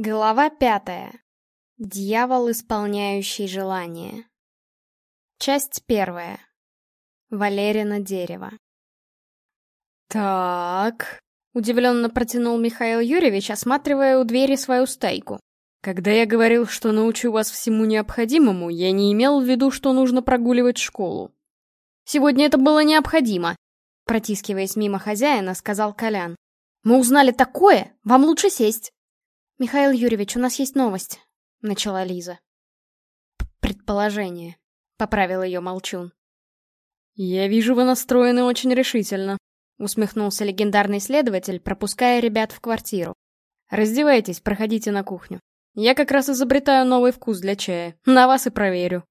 Глава пятая. Дьявол, исполняющий желание. Часть первая. Валерина дерево. «Так...» — удивленно протянул Михаил Юрьевич, осматривая у двери свою стайку. «Когда я говорил, что научу вас всему необходимому, я не имел в виду, что нужно прогуливать школу. Сегодня это было необходимо», — протискиваясь мимо хозяина, сказал Колян. «Мы узнали такое! Вам лучше сесть!» «Михаил Юрьевич, у нас есть новость», — начала Лиза. «Предположение», — поправил ее Молчун. «Я вижу, вы настроены очень решительно», — усмехнулся легендарный следователь, пропуская ребят в квартиру. «Раздевайтесь, проходите на кухню. Я как раз изобретаю новый вкус для чая. На вас и проверю».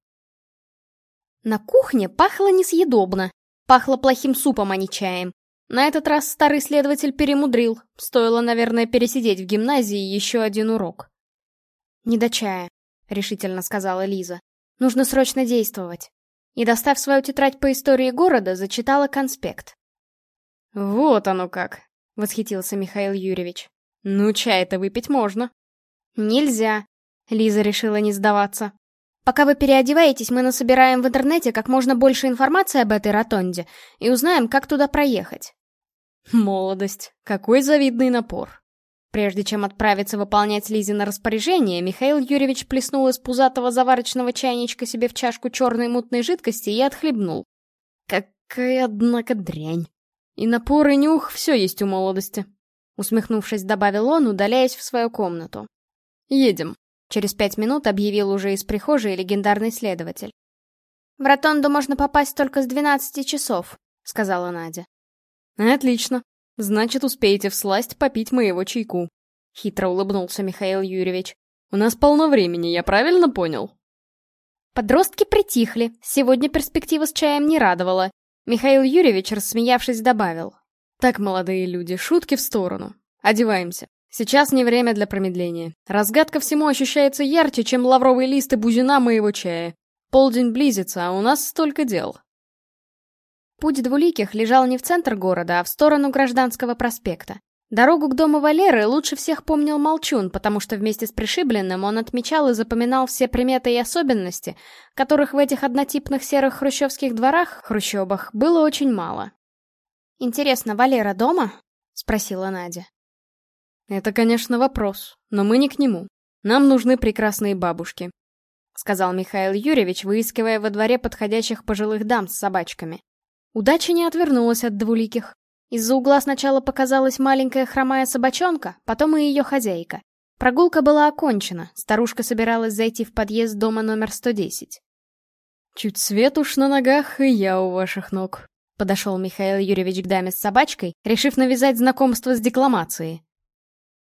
На кухне пахло несъедобно. Пахло плохим супом, а не чаем. На этот раз старый следователь перемудрил. Стоило, наверное, пересидеть в гимназии еще один урок. «Не до чая», — решительно сказала Лиза. «Нужно срочно действовать». И, достав свою тетрадь по истории города, зачитала конспект. «Вот оно как!» — восхитился Михаил Юрьевич. «Ну, чай-то выпить можно». «Нельзя», — Лиза решила не сдаваться. «Пока вы переодеваетесь, мы насобираем в интернете как можно больше информации об этой ротонде и узнаем, как туда проехать». Молодость. Какой завидный напор. Прежде чем отправиться выполнять Лизина распоряжение, Михаил Юрьевич плеснул из пузатого заварочного чайничка себе в чашку черной мутной жидкости и отхлебнул. Какая, однако, дрянь. И напор, и нюх — все есть у молодости. Усмехнувшись, добавил он, удаляясь в свою комнату. «Едем», — через пять минут объявил уже из прихожей легендарный следователь. «В ротонду можно попасть только с двенадцати часов», — сказала Надя. «Отлично. Значит, успеете всласть попить моего чайку», — хитро улыбнулся Михаил Юрьевич. «У нас полно времени, я правильно понял?» Подростки притихли, сегодня перспектива с чаем не радовала. Михаил Юрьевич, рассмеявшись, добавил. «Так, молодые люди, шутки в сторону. Одеваемся. Сейчас не время для промедления. Разгадка всему ощущается ярче, чем лавровые листы бузина моего чая. Полдень близится, а у нас столько дел. Путь двуликих лежал не в центр города, а в сторону Гражданского проспекта. Дорогу к дому Валеры лучше всех помнил Молчун, потому что вместе с пришибленным он отмечал и запоминал все приметы и особенности, которых в этих однотипных серых хрущевских дворах, хрущобах, было очень мало. «Интересно, Валера дома?» — спросила Надя. «Это, конечно, вопрос, но мы не к нему. Нам нужны прекрасные бабушки», — сказал Михаил Юрьевич, выискивая во дворе подходящих пожилых дам с собачками. Удача не отвернулась от двуликих. Из-за угла сначала показалась маленькая хромая собачонка, потом и ее хозяйка. Прогулка была окончена, старушка собиралась зайти в подъезд дома номер 110. «Чуть свет уж на ногах, и я у ваших ног», — подошел Михаил Юрьевич к даме с собачкой, решив навязать знакомство с декламацией.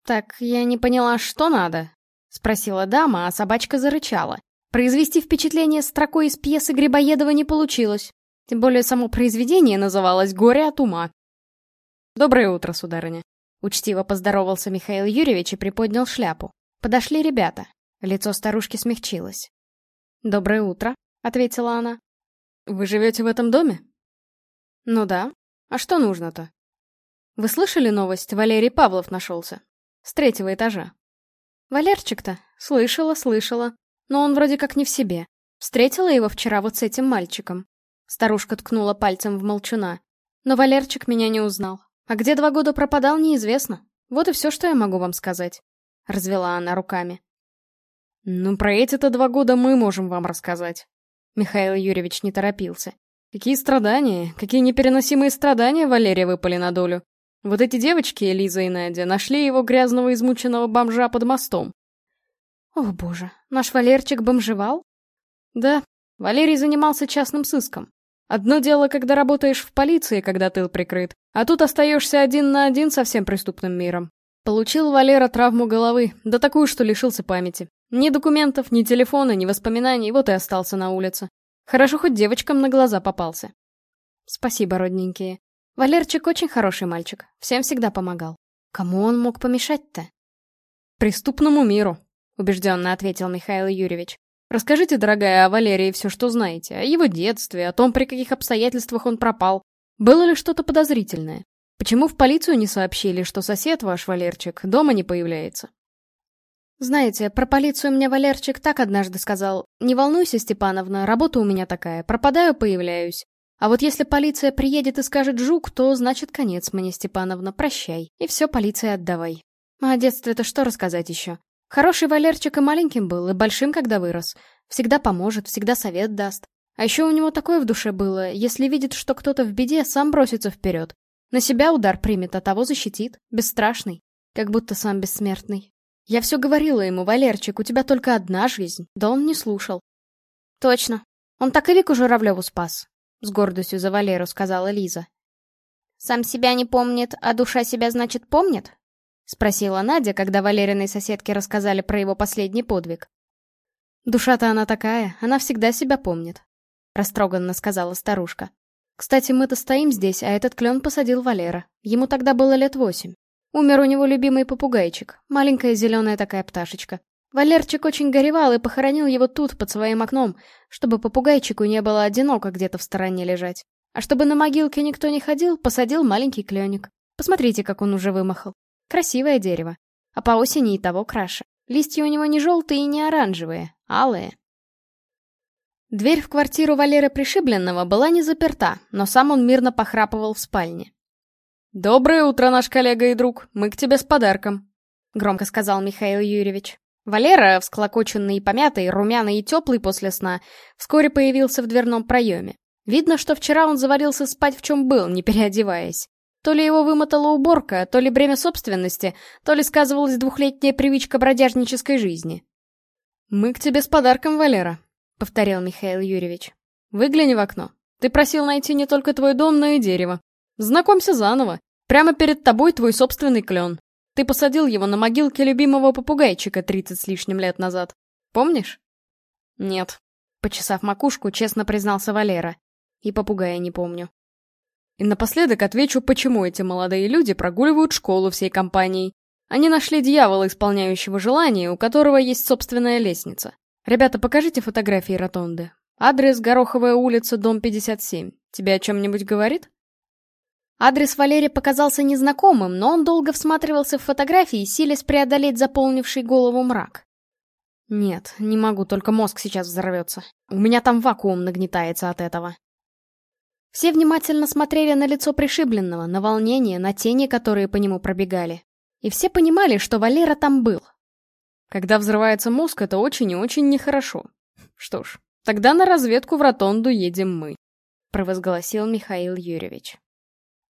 «Так, я не поняла, что надо?» — спросила дама, а собачка зарычала. Произвести впечатление строкой из пьесы Грибоедова не получилось. Тем более само произведение называлось «Горе от ума». «Доброе утро, сударыня». Учтиво поздоровался Михаил Юрьевич и приподнял шляпу. Подошли ребята. Лицо старушки смягчилось. «Доброе утро», — ответила она. «Вы живете в этом доме?» «Ну да. А что нужно-то?» «Вы слышали новость? Валерий Павлов нашелся. С третьего этажа». «Валерчик-то? Слышала, слышала. Но он вроде как не в себе. Встретила его вчера вот с этим мальчиком. Старушка ткнула пальцем в молчуна. Но Валерчик меня не узнал. А где два года пропадал, неизвестно. Вот и все, что я могу вам сказать. Развела она руками. Ну, про эти-то два года мы можем вам рассказать. Михаил Юрьевич не торопился. Какие страдания, какие непереносимые страдания Валерия выпали на долю. Вот эти девочки, Лиза и Надя, нашли его грязного измученного бомжа под мостом. Ох, боже, наш Валерчик бомжевал? Да, Валерий занимался частным сыском. Одно дело, когда работаешь в полиции, когда тыл прикрыт, а тут остаешься один на один со всем преступным миром. Получил Валера травму головы, да такую, что лишился памяти. Ни документов, ни телефона, ни воспоминаний, вот и остался на улице. Хорошо, хоть девочкам на глаза попался. Спасибо, родненькие. Валерчик очень хороший мальчик, всем всегда помогал. Кому он мог помешать-то? Преступному миру, убежденно ответил Михаил Юрьевич. Расскажите, дорогая, о Валерии все, что знаете, о его детстве, о том, при каких обстоятельствах он пропал. Было ли что-то подозрительное? Почему в полицию не сообщили, что сосед ваш, Валерчик, дома не появляется? Знаете, про полицию мне Валерчик так однажды сказал. Не волнуйся, Степановна, работа у меня такая, пропадаю, появляюсь. А вот если полиция приедет и скажет «жук», то значит конец мне, Степановна, прощай. И все полиции отдавай. А о детстве-то что рассказать еще? Хороший Валерчик и маленьким был, и большим, когда вырос. Всегда поможет, всегда совет даст. А еще у него такое в душе было, если видит, что кто-то в беде, сам бросится вперед. На себя удар примет, а того защитит. Бесстрашный. Как будто сам бессмертный. Я все говорила ему, Валерчик, у тебя только одна жизнь. Да он не слушал. Точно. Он так и Вику Журавлеву спас. С гордостью за Валеру сказала Лиза. Сам себя не помнит, а душа себя, значит, помнит? Спросила Надя, когда Валериной соседке рассказали про его последний подвиг. Душа-то она такая, она всегда себя помнит. Растроганно сказала старушка. Кстати, мы-то стоим здесь, а этот клен посадил Валера. Ему тогда было лет восемь. Умер у него любимый попугайчик, маленькая зеленая такая пташечка. Валерчик очень горевал и похоронил его тут, под своим окном, чтобы попугайчику не было одиноко где-то в стороне лежать. А чтобы на могилке никто не ходил, посадил маленький кленик. Посмотрите, как он уже вымахал. Красивое дерево. А по осени и того краше. Листья у него не желтые и не оранжевые, алые. Дверь в квартиру Валеры Пришибленного была не заперта, но сам он мирно похрапывал в спальне. «Доброе утро, наш коллега и друг. Мы к тебе с подарком», — громко сказал Михаил Юрьевич. Валера, всклокоченный и помятый, румяный и теплый после сна, вскоре появился в дверном проеме. Видно, что вчера он заварился спать в чем был, не переодеваясь. То ли его вымотала уборка, то ли бремя собственности, то ли сказывалась двухлетняя привычка бродяжнической жизни. «Мы к тебе с подарком, Валера», — повторил Михаил Юрьевич. «Выгляни в окно. Ты просил найти не только твой дом, но и дерево. Знакомься заново. Прямо перед тобой твой собственный клен. Ты посадил его на могилке любимого попугайчика 30 с лишним лет назад. Помнишь? Нет. Почесав макушку, честно признался Валера. И попугая не помню. И напоследок отвечу, почему эти молодые люди прогуливают школу всей компанией. Они нашли дьявола, исполняющего желание, у которого есть собственная лестница. Ребята, покажите фотографии ротонды. Адрес Гороховая улица, дом 57. Тебе о чем-нибудь говорит? Адрес Валерия показался незнакомым, но он долго всматривался в фотографии, силясь преодолеть заполнивший голову мрак. Нет, не могу, только мозг сейчас взорвется. У меня там вакуум нагнетается от этого. Все внимательно смотрели на лицо пришибленного, на волнение, на тени, которые по нему пробегали. И все понимали, что Валера там был. Когда взрывается мозг, это очень и очень нехорошо. Что ж, тогда на разведку в ротонду едем мы, провозгласил Михаил Юрьевич.